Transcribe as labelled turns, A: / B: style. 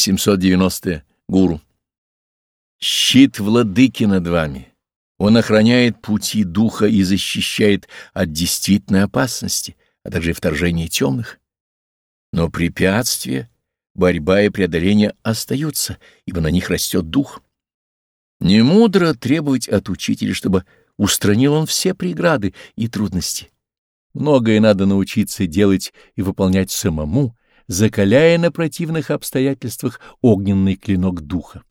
A: 790. Гуру. Щит владыки над вами. Он охраняет пути духа и защищает от действительной опасности, а также вторжения темных. Но препятствия, борьба и преодоление остаются, ибо на них растет дух. Не мудро требовать от учителя, чтобы устранил он все преграды и трудности. Многое надо научиться делать и выполнять самому, закаляя на противных обстоятельствах огненный клинок духа.